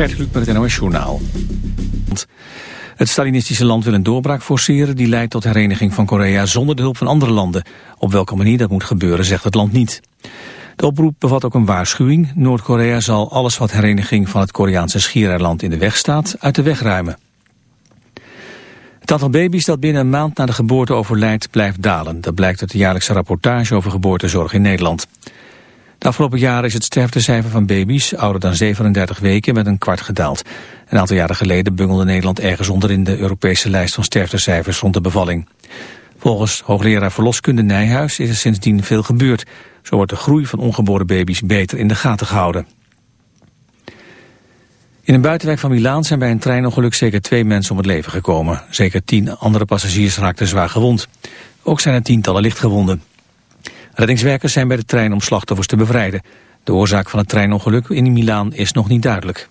Gert Kluk met het NOS Journaal. Het Stalinistische land wil een doorbraak forceren die leidt tot hereniging van Korea zonder de hulp van andere landen. Op welke manier dat moet gebeuren zegt het land niet. De oproep bevat ook een waarschuwing. Noord-Korea zal alles wat hereniging van het Koreaanse schiereiland in de weg staat uit de weg ruimen. Het aantal baby's dat binnen een maand na de geboorte overlijdt blijft dalen. Dat blijkt uit de jaarlijkse rapportage over geboortezorg in Nederland. De afgelopen jaren is het sterftecijfer van baby's ouder dan 37 weken met een kwart gedaald. Een aantal jaren geleden bungelde Nederland ergens onder in de Europese lijst van sterftecijfers rond de bevalling. Volgens hoogleraar verloskunde Nijhuis is er sindsdien veel gebeurd. Zo wordt de groei van ongeboren baby's beter in de gaten gehouden. In een buitenwijk van Milaan zijn bij een treinongeluk zeker twee mensen om het leven gekomen. Zeker tien andere passagiers raakten zwaar gewond. Ook zijn er tientallen lichtgewonden. Reddingswerkers zijn bij de trein om slachtoffers te bevrijden. De oorzaak van het treinongeluk in Milaan is nog niet duidelijk.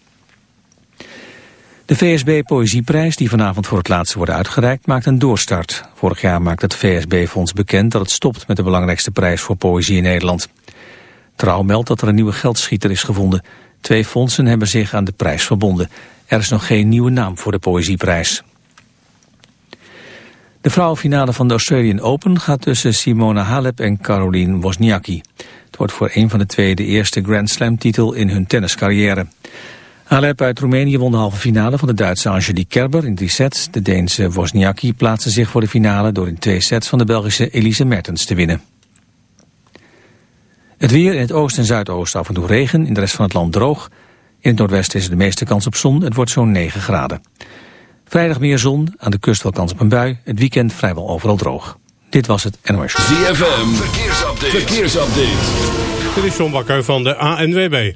De VSB Poëzieprijs, die vanavond voor het laatst wordt uitgereikt, maakt een doorstart. Vorig jaar maakte het VSB-fonds bekend dat het stopt met de belangrijkste prijs voor poëzie in Nederland. Trouw meldt dat er een nieuwe geldschieter is gevonden. Twee fondsen hebben zich aan de prijs verbonden. Er is nog geen nieuwe naam voor de Poëzieprijs. De vrouwenfinale van de Australian Open gaat tussen Simona Halep en Caroline Wozniacki. Het wordt voor een van de twee de eerste Grand Slam titel in hun tenniscarrière. Halep uit Roemenië won de halve finale van de Duitse Angelique Kerber in drie sets. De Deense Wozniacki plaatste zich voor de finale door in twee sets van de Belgische Elise Mertens te winnen. Het weer in het oosten en zuidoosten af en toe regen, in de rest van het land droog. In het noordwesten is er de meeste kans op zon, het wordt zo'n 9 graden. Vrijdag meer zon, aan de kust wel kans op een bui. Het weekend vrijwel overal droog. Dit was het NOS. ZFM, verkeersupdate. verkeersupdate. Dit is John Bakker van de ANWB.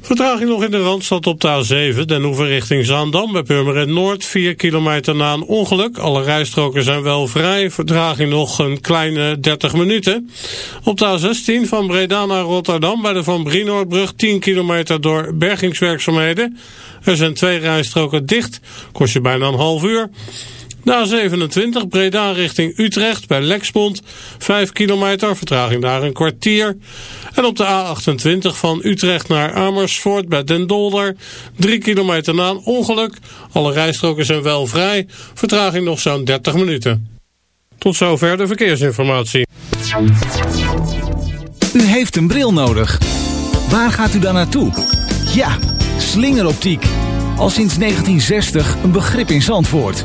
Vertraging nog in de Randstad op de A7, Den Hoeven richting Zaandam bij Purmerend Noord. 4 kilometer na een ongeluk. Alle rijstroken zijn wel vrij. Vertraging nog een kleine 30 minuten. Op de A16 van Breda naar Rotterdam bij de Van Brienoordbrug 10 kilometer door bergingswerkzaamheden. Er zijn twee rijstroken dicht. Kost je bijna een half uur. De A27 Breda richting Utrecht bij Lexmond. 5 kilometer, vertraging daar een kwartier. En op de A28 van Utrecht naar Amersfoort bij Den Dolder. 3 kilometer na een ongeluk. Alle rijstroken zijn wel vrij. Vertraging nog zo'n 30 minuten. Tot zover de verkeersinformatie. U heeft een bril nodig. Waar gaat u dan naartoe? Ja, slingeroptiek. Al sinds 1960 een begrip in Zandvoort.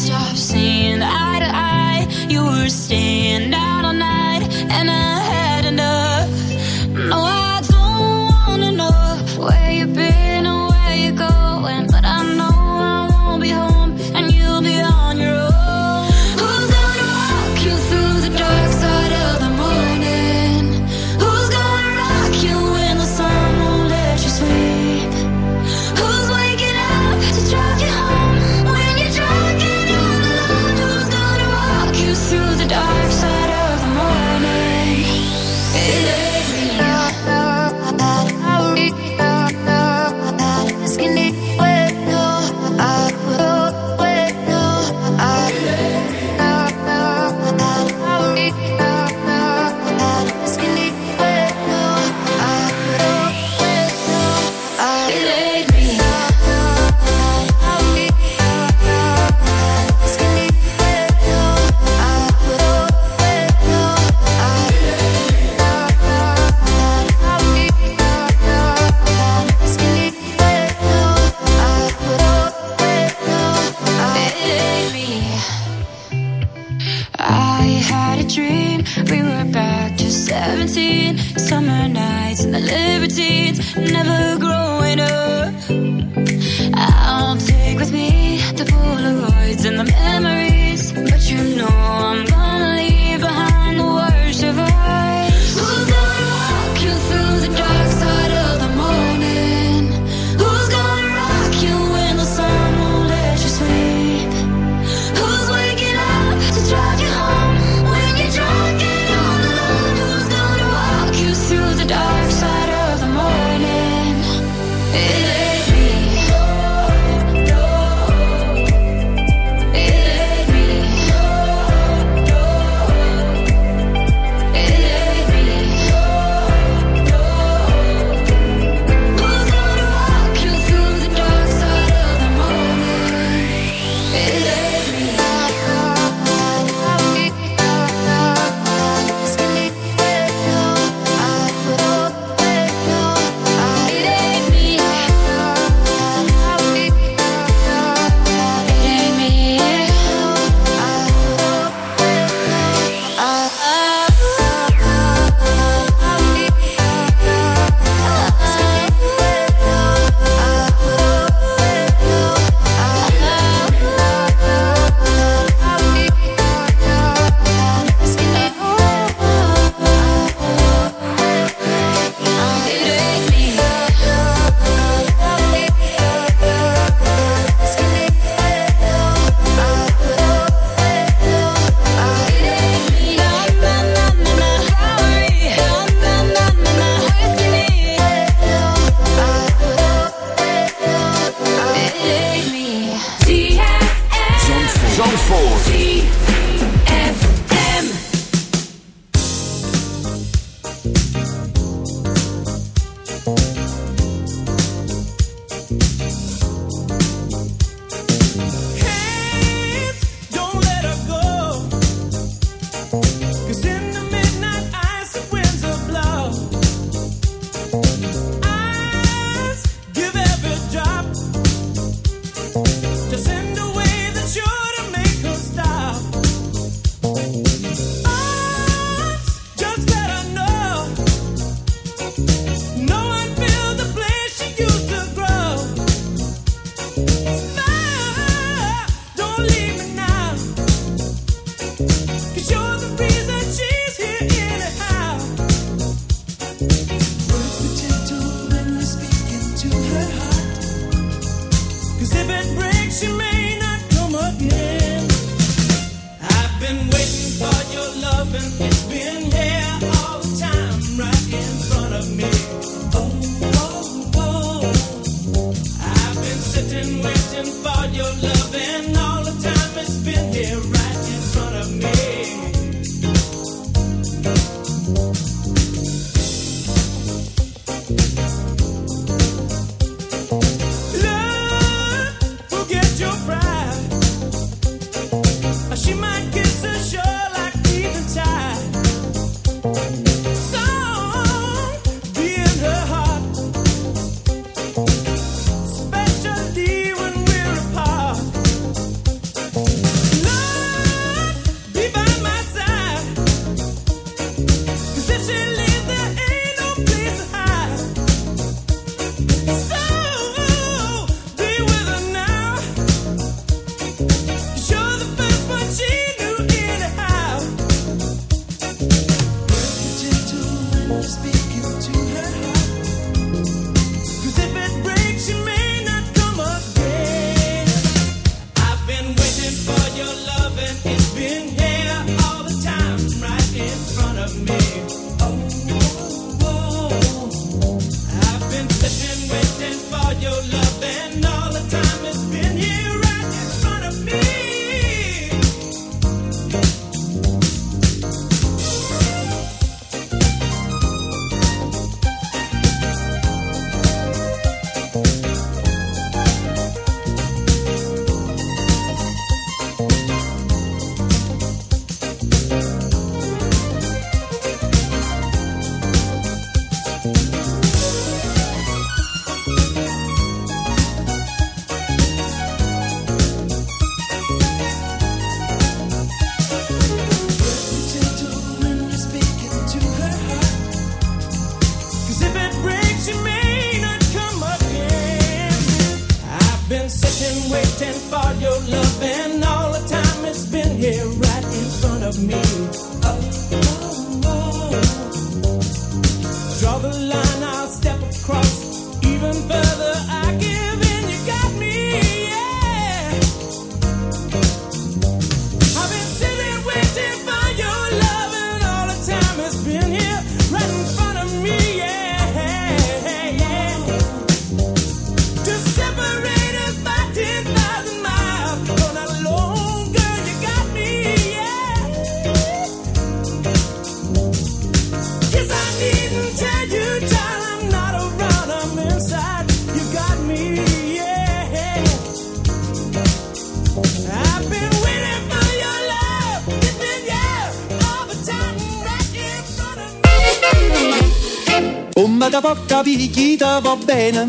picchita va bene.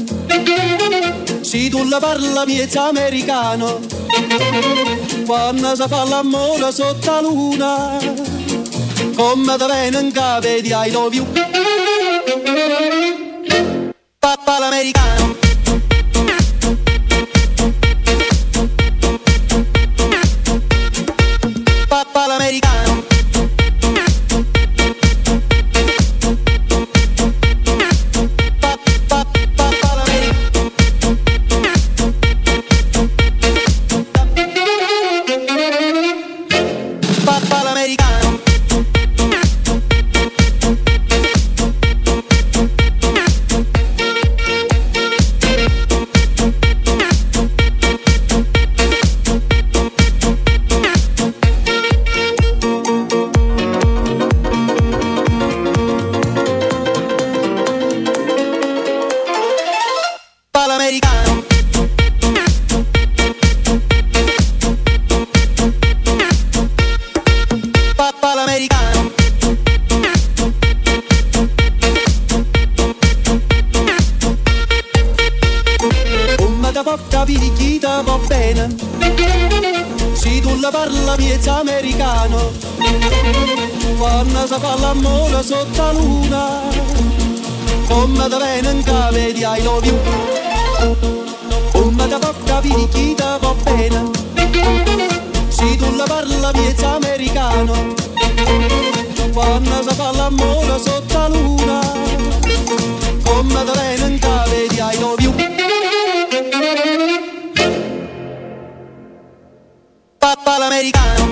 Se tu la parla miezza americano, quando si fa l'amore sotto la luna, come te viene in capo di I love you. Ik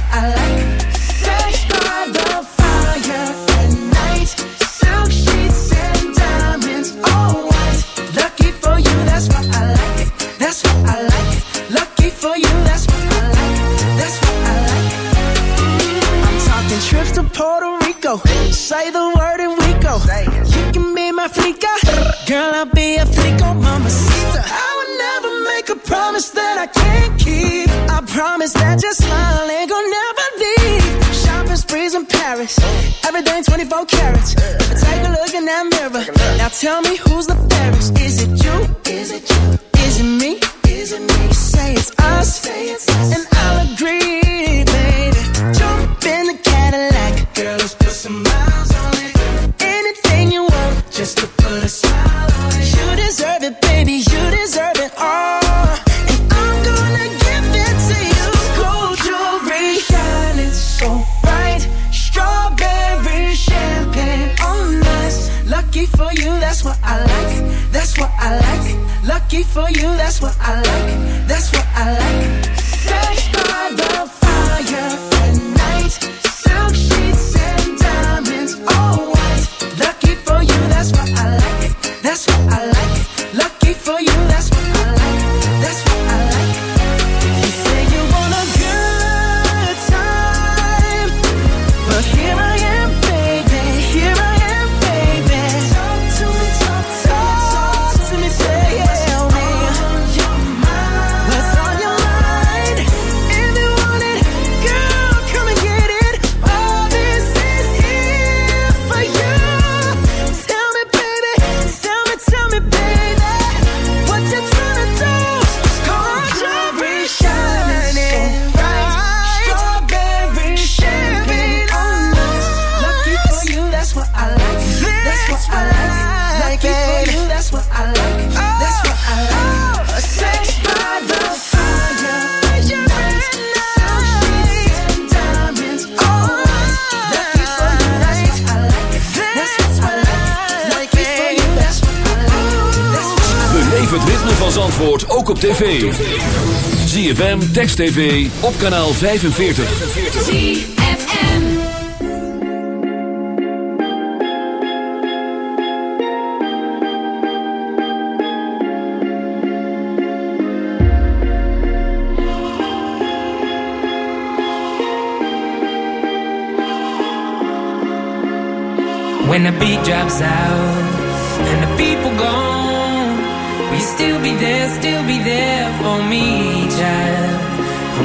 ZFM, Text TV, op kanaal 45. ZFM. When the beat drops out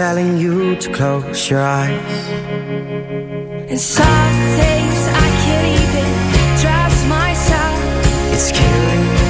telling you to close your eyes. And some days I can't even trust myself. It's killing me.